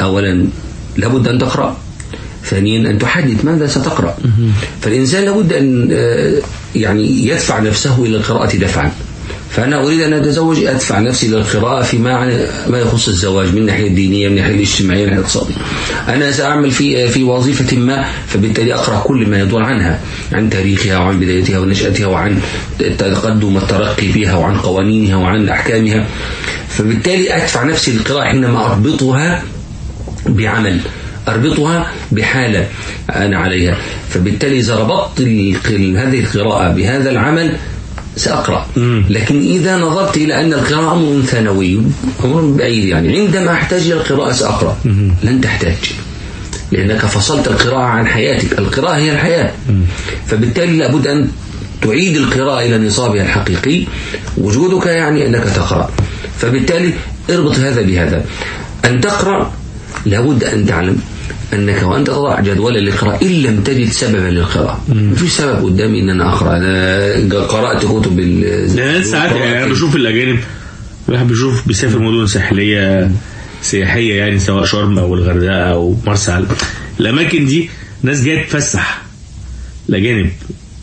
أولا لابد أن تقرأ. ثانيا أن تحدد ماذا ستقرأ. فالإنسان لابد أن آه، يعني يدفع نفسه إلى القراءة دفعا. فأنا أريد أن أتزوج أدفع نفسي للقراءة فيما عن- ما يخص الزواج من الناحية الدينية من الناحية الاجتماعية من الناحية الاقتصادية. أنا سأعمل في في وظيفة ما فبالتالي أقرأ كل ما يدور عنها عن تاريخها وعن بدايتها ونشأتها وعن التقدم والترقي فيها وعن قوانينها وعن أحكامها. فبالتالي أدفع نفسي للقراءة حينما أربطها بعمل أربطها بحالة أنا عليها. فبالتالي إذا ربطت هذه القراءة بهذا العمل سأقرأ. لكن إذا نظرت إلى أن القراءة أمر ثانوي أمر بعيد يعني. عندما أحتاج إلى القراءة سأقرأ. لن تحتاج. لأنك فصلت القراءة عن حياتك. القراءة هي الحياة. فبالتالي لابد أن تعيد القراءة إلى نصابها الحقيقي. وجودك يعني أنك تقرأ. فبالتالي اربط هذا بهذا. أن تقرأ لابد أن تعلم. أنك وأنت تضع جدولا للقراءة إن لم تجد سببا للقراءة. مفيش سبب قدامي أن أنا أقرأ. أنا قرأت كتب ال- ساعات يعني أنا بشوف الأجانب. الواحد بيشوف بيسافر مدن ساحلية سياحية يعني سواء شرم أو الغردقة أو مرسى علم. الأماكن دي ناس جاية تتفسح الأجانب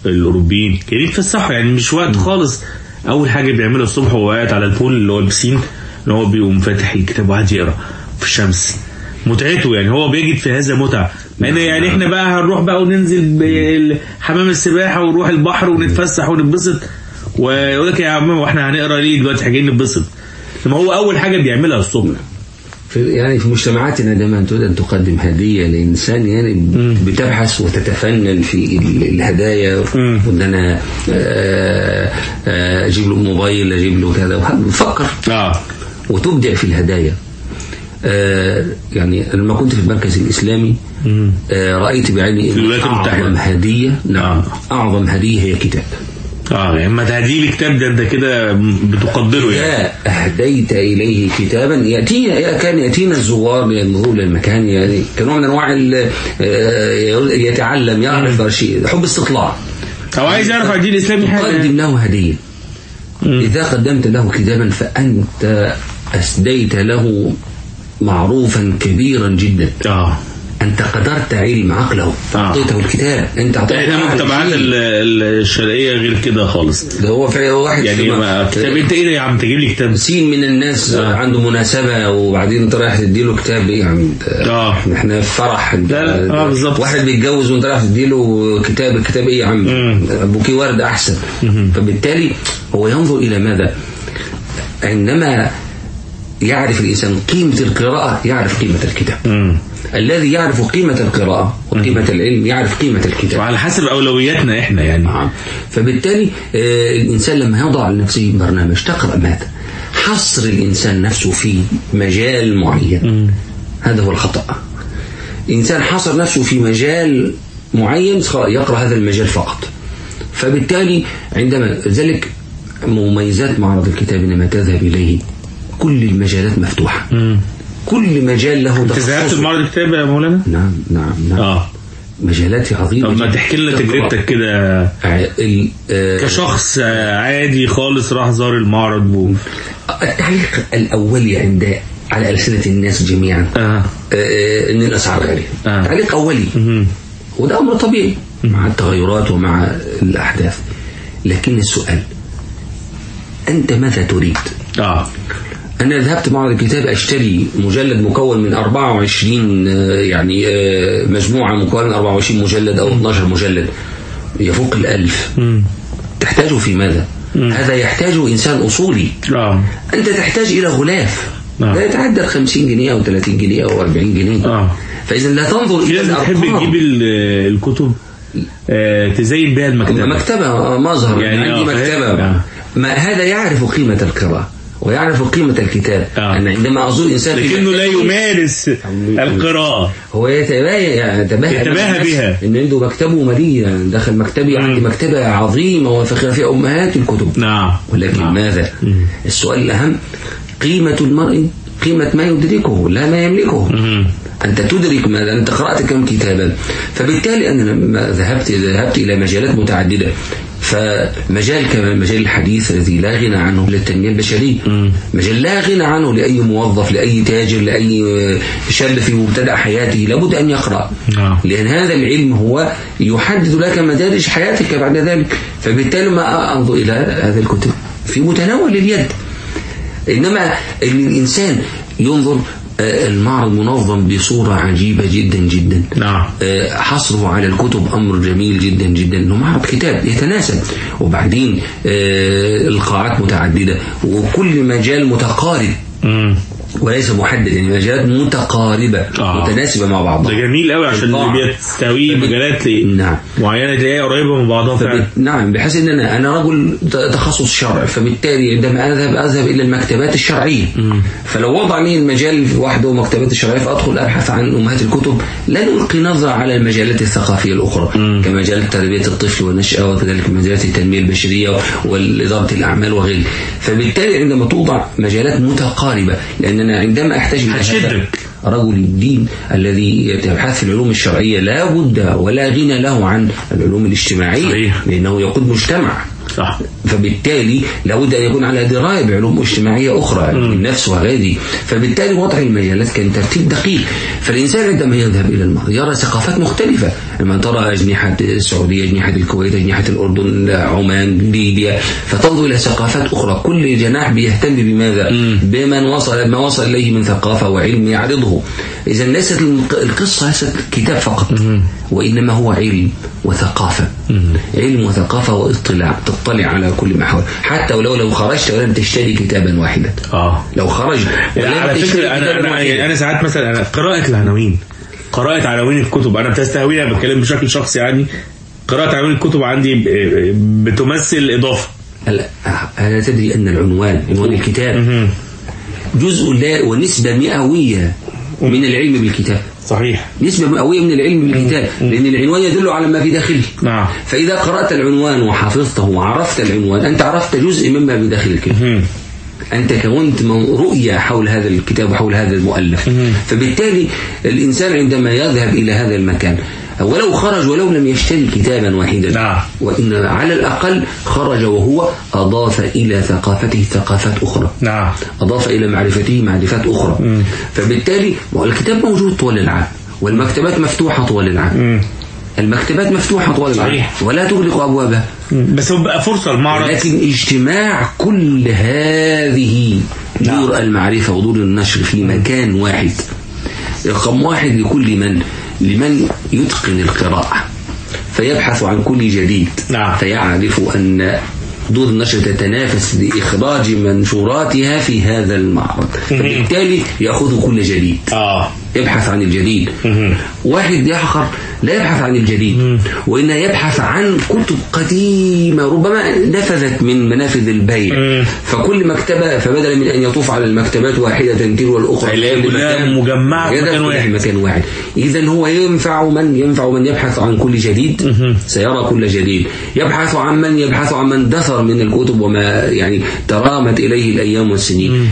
الأوروبيين جايين يتفسحوا. يعني مش وقت خالص. أول حاجة بيعملها الصبح وهو قاعد على البول اللي هو البسين إن هو بيقوم فاتح الكتاب وقاعد يقرأ في الشمس. متعته يعني هو بيجد في هذا متعة. لأن يعني إحنا بقى هنروح بقى وننزل حمام السباحة ونروح البحر ونتفسح ونتبسط. ويقول لك يا عم وإحنا هنقرأ ليه دلوقتي؟ إحنا جايين نتبسط. لما هو أول حاجة بيعملها الصبح. في يعني في مجتمعاتنا عندما تريد أن تقدم هدية لإنسان يعني بتبحث وتتفنن في ال- الهدايا. وإن أنا آه، آه، أجيب له موبايل أجيب له كذا. بفكر آه. وتبدع في الهدايا. آه، يعني أنا لما كنت في المركز الإسلامي آه، رأيت بعيني في الولايات المتحدة. أعظم هدية. نعم. آه. أعظم هدية هي كتاب. آه يعني ما تهدي لي كتاب ده انت كده بتقدره يعني. إذا أهديت إليه كتابا. يأتينا كان يأتينا الزوار لينظروا للمكان يعني كنوع من آه، يتعلم يعرف شيء. حب استطلاع. أو عايز يعرف عن الدين الإسلامي حاجة؟ قدم له هدية. إذا قدمت له كتابا فأنت أسديت له معروفا كبيرا جدا. آه. أنت قدرت علم عقله. آه. أعطيته الكتاب. أنت أعطيته إحنا المجتمعات ال- الشرقيه غير كده خالص. ده هو فعلا واحد يعني كتاب أنت إيه ده يا عم؟ تجيب لي كتاب. سين من الناس آه. عنده مناسبة وبعدين انت رايح تديله كتاب. إيه يا عم؟ ده آه. إحنا في فرح. لا، لا، آه، بالظبط. واحد بيتجوز وانت رايح تديله كتاب. الكتاب إيه يا عم؟ مم. بوكيه ورد أحسن. فبالتالي هو ينظر إلى ماذا؟ عندما يعرف الإنسان قيمة القراءة يعرف قيمة الكتاب. مم. الذي يعرف قيمة القراءة وقيمة العلم يعرف قيمة الكتاب. وعلى حسب أولوياتنا إحنا يعني. نعم. فبالتالي آه، الإنسان لما يضع لنفسه برنامج تقرأ ماذا؟ حصر الإنسان نفسه في مجال معين. هذا هو الخطأ. إنسان حصر نفسه في مجال معين يقرأ هذا المجال فقط. فبالتالي عندما ذلك مميزات معرض الكتاب إنما تذهب إليه كل المجالات مفتوحة كل مجال له انت ذهبت. لمعرض الكتاب يا مولانا؟ نعم نعم نعم آه مجالات عظيمة طب ما. تحكي لنا. تجربتك كده آه، آه، كشخص آه، عادي خالص راح زار المعرض و... التعليق الأولي عند على ألسنة الناس جميعا آه آه، أن الأسعار غالية آه. تعليق أولي مم. وده أمر طبيعي مع التغيرات ومع الأحداث لكن السؤال أنت ماذا تريد آه أنا ذهبت معرض الكتاب أشتري مجلد مكون من 24 آه، يعني آه، مجموعة مكونة من 24 مجلد أو 12 مجلد. يفوق الألف. تحتاجه في ماذا؟ هذا يحتاج إنسان أصولي. آه. أنت تحتاج إلى غلاف. لا يتعدى ال 50 جنيه أو 30 جنيه أو 40 جنيه. فإذا لا تنظر إلى الأرقام. تجيب ال- الكتب آه، تزين بيها المكتبة. مكتبة آه، مظهر. يعني عندي آه،؟ مكتبة. آه. ما هذا يعرف قيمة القراءة. ويعرف قيمة الكتاب. آه. أنا عندما أزور إنسان لكنه لا يمارس القراءة. هو يتباهى يتباهى بها. إن عنده مكتبه مدينة. دخل مكتبي عندي مكتبة عظيمة وفخر فيها أمهات الكتب. نعم. ولكن نعم. ماذا؟ السؤال الأهم قيمة المرء قيمة ما يدركه لا ما يملكه. مم. أنت تدرك ماذا؟ أنت قرأت كم كتابا. فبالتالي أنا لما ذهبت ذهبت إلى مجالات متعددة. فمجال كما مجال الحديث الذي لا غنى عنه للتنمية البشرية. مجال لا غنى عنه لأي موظف لأي تاجر لأي شاب في مبتدأ حياته لابد أن يقرأ. نعم. لأن هذا العلم هو يحدد لك مدارج حياتك بعد ذلك. فبالتالي ما أنظر إلى هذه الكتب في متناول اليد. إنما إن الإنسان ينظر المعرض منظم بصورة عجيبة جدا جدا. نعم. آه، حصره على الكتب أمر جميل جدا جدا. إنه معرض كتاب يتناسب. وبعدين آه، القاعات متعددة. وكل مجال متقارب. وليس محدد يعني مجالات متقاربة آه. متناسبة مع بعضها ده جميل قوي عشان. اللي بيستوي مجالات نعم. معينة تلاقيها قريبة من بعضها فعلا. نعم بحيث إن أنا أنا رجل تخصص شرع فبالتالي عندما اذهب أذهب إلى المكتبات الشرعية فلو وضع لي المجال وحده مكتبات الشرعية فأدخل أبحث عن أمهات الكتب لا نلقي نظرة على المجالات الثقافية الأخرى كمجال تربية الطفل والنشأة وكذلك مجالات التنمية البشرية وإدارة الأعمال وغيره فبالتالي عندما توضع مجالات متقاربة لاننا عندما هذا هتشدك. رجل الدين الذي يتبحث في العلوم الشرعية لا بد ولا غنى له عن العلوم الاجتماعية صحيح. لأنه يقود مجتمع. صح. فبالتالي لابد أن يكون على دراية بعلوم اجتماعية أخرى علم النفس وغيره. فبالتالي وضع المجالات كان ترتيب دقيق. فالإنسان عندما يذهب إلى الماضي يرى ثقافات مختلفة. لما ترى أجنحة السعودية أجنحة الكويت أجنحة الأردن عمان ليبيا فتنظر إلى ثقافات أخرى. كل جناح بيهتم بماذا؟ بمن وصل ما وصل إليه من ثقافة وعلم يعرضه. إذا ليست الق- القصة ليست كتاب فقط وإنما هو علم وثقافة. علم وثقافة واطلاع تطلع على كل ما حولك حتى ولو لو خرجت ولم تشتري كتابا واحدا. آه. لو خرج على كتاباً أنا واحداً. يعني أنا ساعات مثلا أنا قراءة العناوين. قراءه عناوين الكتب؟ أنا بتستهويها بتكلم بشكل شخصي يعني. قراءه عناوين الكتب؟ عندي ب- بتمثل إضافة. هلا هل تدري أن العنوان عنوان الكتاب جزء لا ونسبة مئوية من العلم بالكتاب. صحيح. نسبة مئوية من العلم بالكتاب لأن العنوان يدل على ما في داخله. نعم. فإذا قرأت العنوان وحفظته وعرفت العنوان أنت عرفت جزء مما بداخل الكتاب أنت كونت رؤية حول هذا الكتاب وحول هذا المؤلف. فبالتالي الإنسان عندما يذهب إلى هذا المكان ولو خرج ولو لم يشتري كتابا واحدا نعم. وإن على الأقل خرج وهو أضاف إلى ثقافته ثقافات أخرى. نعم. أضاف إلى معرفته معرفات أخرى. فبالتالي الكتاب موجود طوال العام والمكتبات مفتوحة طوال العام. المكتبات مفتوحة طوال العام. ولا تغلق أبوابها. بس هو بقى فرصة المعرض ولكن اجتماع كل هذه دور المعرفة ودور النشر في مكان واحد. رقم واحد لكل من؟ لمن يتقن القراءة فيبحث عن كل جديد. نعم. فيعرف أن دور النشر تتنافس لإخراج منشوراتها في هذا المعرض. فبالتالي يأخذ كل جديد. آه. يبحث عن الجديد. واحد آخر لا يبحث عن الجديد وإنما يبحث عن كتب قديمة ربما نفذت من منافذ البيع. فكل مكتبة فبدلا من أن يطوف على المكتبات واحدة تلو الأخرى. مجمعة مكان واحد. مكان واحد. إذا هو ينفع من؟ ينفع من يبحث عن كل جديد؟ سيرى كل جديد. يبحث عن من؟ يبحث عن من دثر من الكتب وما يعني ترامت إليه الأيام والسنين.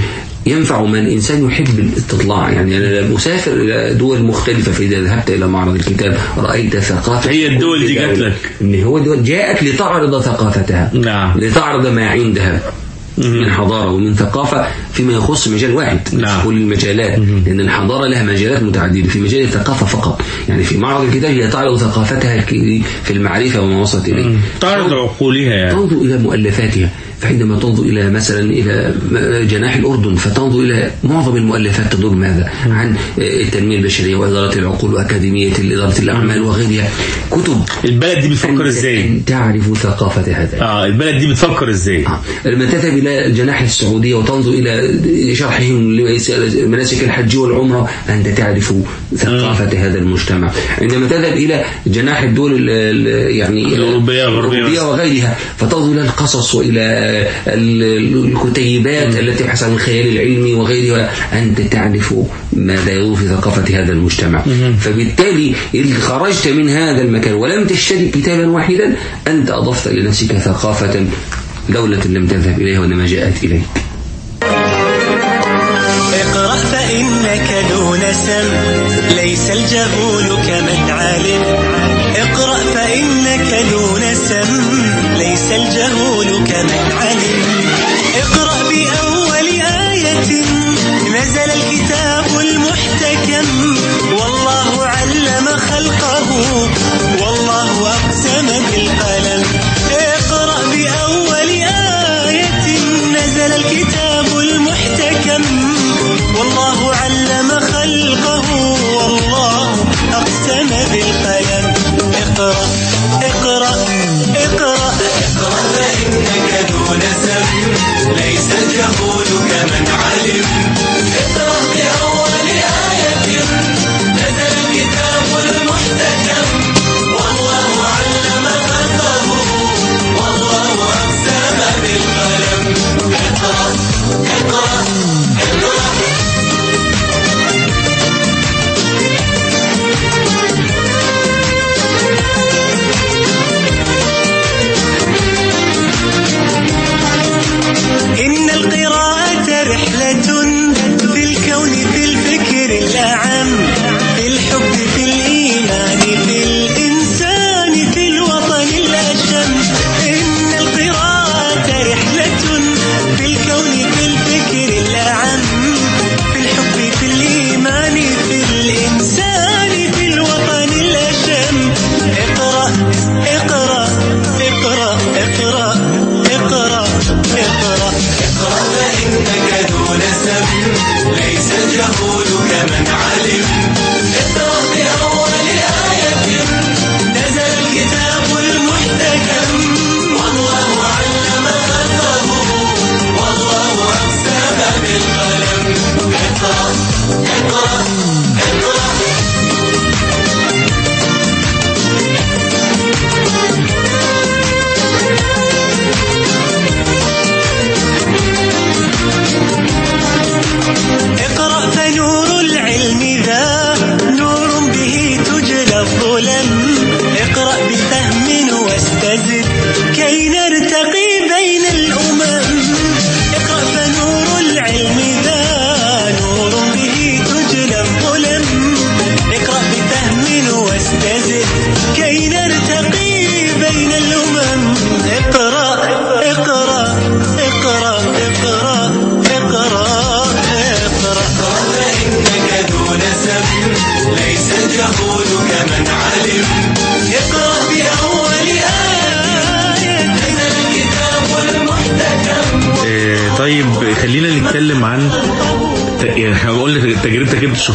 ينفع من إنسان يحب الاستطلاع. يعني أنا لما أسافر إلى دول مختلفة فإذا ذهبت إلى معرض الكتاب رأيت ثقافة هي الدول دي جات. لك. إن هو دول جاءت لتعرض ثقافتها نعم. لتعرض ما عندها من حضارة ومن ثقافة فيما يخص مجال واحد نعم. مش كل المجالات. لأن الحضارة لها مجالات متعددة. في مجال الثقافة فقط. يعني في معرض الكتاب هي تعرض ثقافتها في المعرفة وما وصلت إليه. تعرض عقولها يعني. تنظر إلى مؤلفاتها. فعندما تنظر إلى مثلا إلى م- جناح الأردن فتنظر إلى معظم المؤلفات تدور ماذا؟ عن آه، التنمية البشرية وإدارة العقول وأكاديمية إدارة الأعمال وغيرها. كتب. البلد دي بتفكر أن تعرف ثقافة هذا. آه البلد دي بتفكر إزاي؟ آه. لما تذهب إلى الجناح السعودية وتنظر إلى شرحهم لمناسك الحج والعمرة أنت تعرف ثقافة هذا المجتمع. عندما تذهب إلى جناح الدول ال- ال- يعني الأوروبية. وغيرها فتنظر إلى القصص وإلى الكتيبات التي تبحث عن الخيال العلمي وغيرها أنت تعرف ماذا يدور في ثقافة هذا المجتمع. فبالتالي إذا خرجت من هذا المكان ولم تشتري كتابا واحدا أنت أضفت لنفسك ثقافة دولة لم تذهب إليها وإنما جاءت إليك. اقرأ فإنك دون سم ليس الجهول كمن علم فإنك دون سم ليس الجهول كمن علم. اقرأ بأول آية نزل الكتاب المحتكم. والله علم خلقه والله أقسم بالقلم. اقرأ بأول آية نزل الكتاب المحتكم.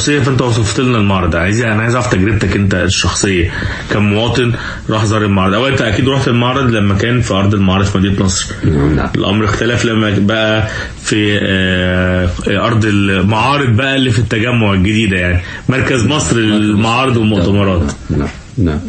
الشخصيه فأنت وصفت لنا المعرض عايز أنا عايز أعرف تجربتك أنت الشخصية. كمواطن راح زار المعرض أو أنت أكيد رحت المعرض لما كان في أرض المعرض في مدينة نصر. نعم. الأمر اختلف لما بقى في آه، أرض المعارض بقى اللي في التجمع الجديدة يعني. مركز مصر. للمعارض والمؤتمرات. نعم نعم.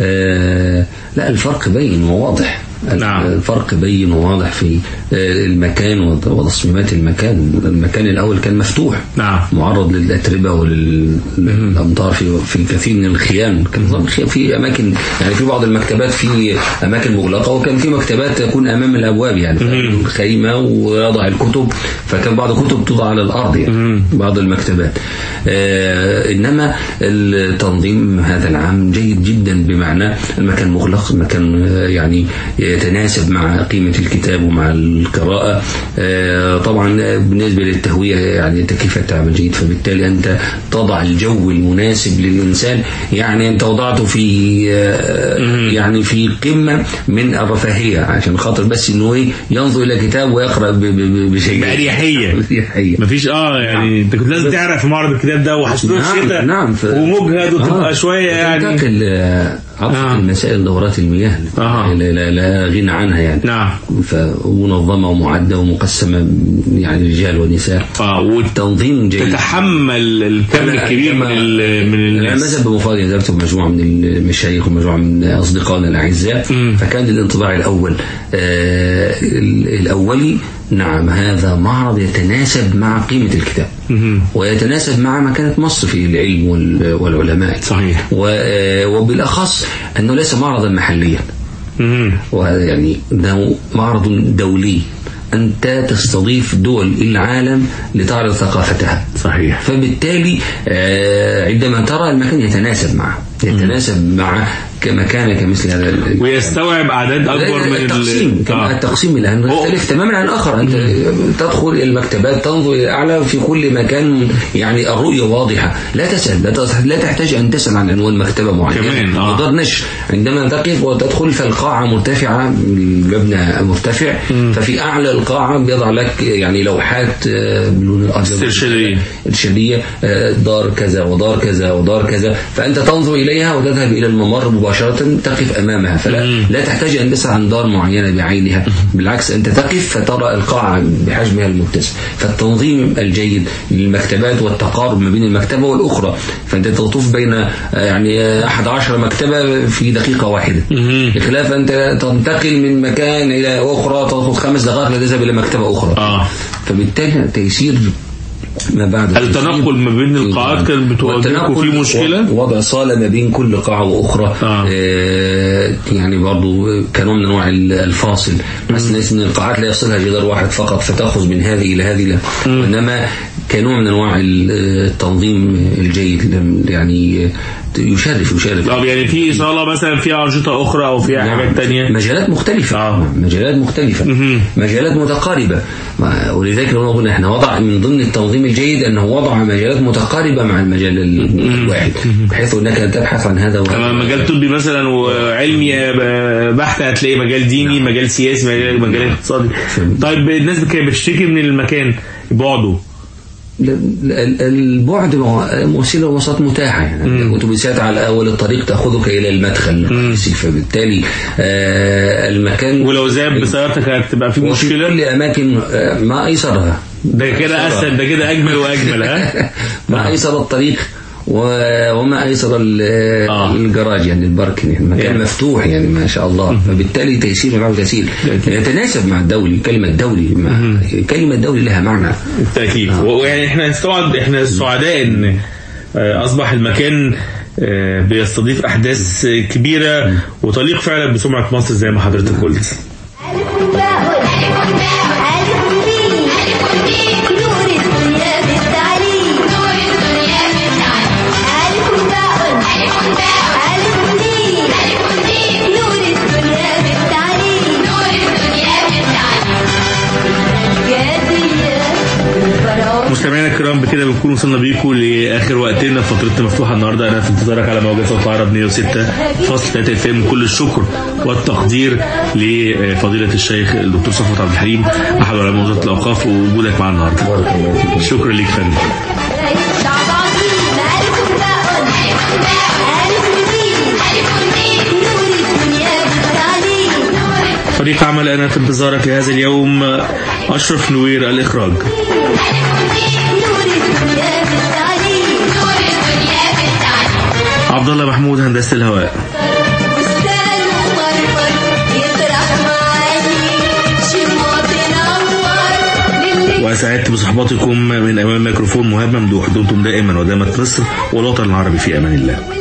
آه لا الفرق بين وواضح. نعم. الفرق بين وواضح في آه، المكان وت- وتصميمات المكان. المكان الأول كان مفتوح. نعم. معرض للأتربة وللأمطار في في كثير من الخيام. كان في أماكن يعني في بعض المكتبات في أماكن مغلقة وكان في مكتبات تكون أمام الأبواب يعني. خيمة ويضع الكتب. فكان بعض الكتب توضع على الأرض يعني. بعض المكتبات. آه إنما التنظيم هذا العام جيد جدا بمعنى المكان مغلق المكان آه، يعني يتناسب مع قيمة الكتاب ومع القراءة. آه، طبعا آه، بالنسبة للتهوية يعني تكييف تعمل جيد فبالتالي أنت تضع الجو المناسب للإنسان. يعني أنت وضعته في آه، يعني في قمة من الرفاهية عشان خاطر بس إنه إيه ينظر إلى كتاب ويقرأ بشيء. بأريحية. بأريحية. مفيش آه يعني أنت كنت لازم تعرف معرض الكتاب ده وحشتوه نعم، الشتاء نعم، ومجهد وتبقى آه، شوية يعني. تنتقل آه، آه. المسائل دورات المياه. آه. لا, لا, لا غنى عنها يعني. نعم. فمنظمة ومعدة ومقسمة يعني رجال ونساء. آه تنظيم جيد. وتتحمل الكم الكبير من ال- من الناس. مذهب بمفردي ذهبت مجموعة من المشايخ ومجموعة من أصدقائنا الأعزاء. فكان الانطباع الأول. آه ال- الأولي نعم هذا معرض يتناسب مع قيمة الكتاب. ويتناسب مع مكانة مصر في العلم وال- والعلماء. صحيح. وبالأخص أنه ليس معرضا محليا. وهذا يعني ده معرض دولي. أنت تستضيف دول العالم لتعرض ثقافتها. صحيح. فبالتالي آه، عندما ترى المكان يتناسب معه. يتناسب مع كمكانه كمثل هذا ال- ويستوعب أعداد أكبر من ال- التقسيم آه. التقسيم الان يختلف تماما عن الآخر أنت تدخل إلى المكتبات تنظر إلى الأعلى في كل مكان يعني الرؤية واضحة. لا تسأل لا تس- لا تحتاج أن تسال عن عنوان مكتبة معينة. كمان، آه. مقدار نشر عندما تقف وتدخل فالقاعة مرتفعة المبنى مرتفع ففي أعلى القاعة بيضع لك يعني لوحات آه، باللون الأبيض. استرشادية. إرشادية آه، دار كذا ودار كذا ودار كذا. فأنت تنظر إليها وتذهب إلى الممر مباشرة تقف أمامها فلا لا تحتاج أن تسعى عن دار معينة بعينها. بالعكس أنت تقف فترى القاعة بحجمها المتسع. فالتنظيم الجيد للمكتبات والتقارب ما بين المكتبة والأخرى. فأنت تطوف بين آه، يعني آه، أحد عشر مكتبة في دقيقة واحدة. بخلاف أنت تنتقل من مكان إلى أخرى تأخذ خمس دقائق لتذهب إلى مكتبة أخرى. آه. فبالتالي تيسير ما بعد التنقل ما بين القاعات كانت بتواجهكم فيه مشكلة؟ وضع صالة ما بين كل قاعة وأخرى. آه. آه يعني برضو كنوع من أنواع الفاصل. بس ليس من القاعات لا يصلها جدار واحد فقط فتأخذ من هذه إلى هذه لا وإنما كنوع من أنواع التنظيم الجيد يعني يشرف يشرف. طب يعني في صاله مثلا فيها أنشطة أخرى أو فيها نعم. حاجات تانية؟ مجالات مختلفة. آه. مجالات مختلفة. مهم. مجالات متقاربة. ما- ولذلك لما قلنا إحنا وضع من ضمن التنظيم الجيد أنه وضع مجالات متقاربة مع المجال ال- الواحد بحيث إنك تبحث عن هذا وهذا مجال طبي مثلا وعلمي آه، بحت هتلاقي مجال ديني مجال سياسي مجال مجال اقتصادي. طيب الناس كانت بتشتكي من المكان بعده. البعد مو- وسيله وسط متاحة. يعني الأتوبيسات على أول الطريق تأخذك إلى المدخل. فبالتالي آه، المكان ولو ذهب بسيارتك هتبقى في وفي مشكلة؟ كل أماكن آه، ما أيسرها. ده كده أسهل ده كده أجمل وأجمل ها؟ ما أيسر الطريق. وما ايسر ال- آه. الجراج يعني الباركن يعني مكان يعني. مفتوح يعني ما شاء الله. فبالتالي تيسير معه تيسير. يتناسب مع الدولي كلمة دولي مع كلمة دولي لها معنى. بالتأكيد. ويعني إحنا نستوعب إحنا سعداء إن آه، أصبح المكان آه، بيستضيف أحداث كبيرة وتليق فعلا بسمعة مصر زي ما حضرتك قلت. مستمعينا الكرام بكده بنكون وصلنا بيكم لآخر وقتنا في فترتنا مفتوحة النهارده. أنا في انتظارك على موجات صوت العرب 106.3 اف ام كل الشكر والتقدير لفضيلة الشيخ الدكتور صفوت عبد الحليم أحد علماء وزارة الأوقاف ووجودك معنا النهارده. شكرا ليك فندم. فريق عمل أنا في انتظارك لهذا اليوم أشرف نوير الإخراج. عبد الله محمود هندسة الهواء. وسعدت بصحبتكم من أمام ميكروفون مهاب ممدوح دمتم دائما ودامت مصر والوطن العربي في أمان الله.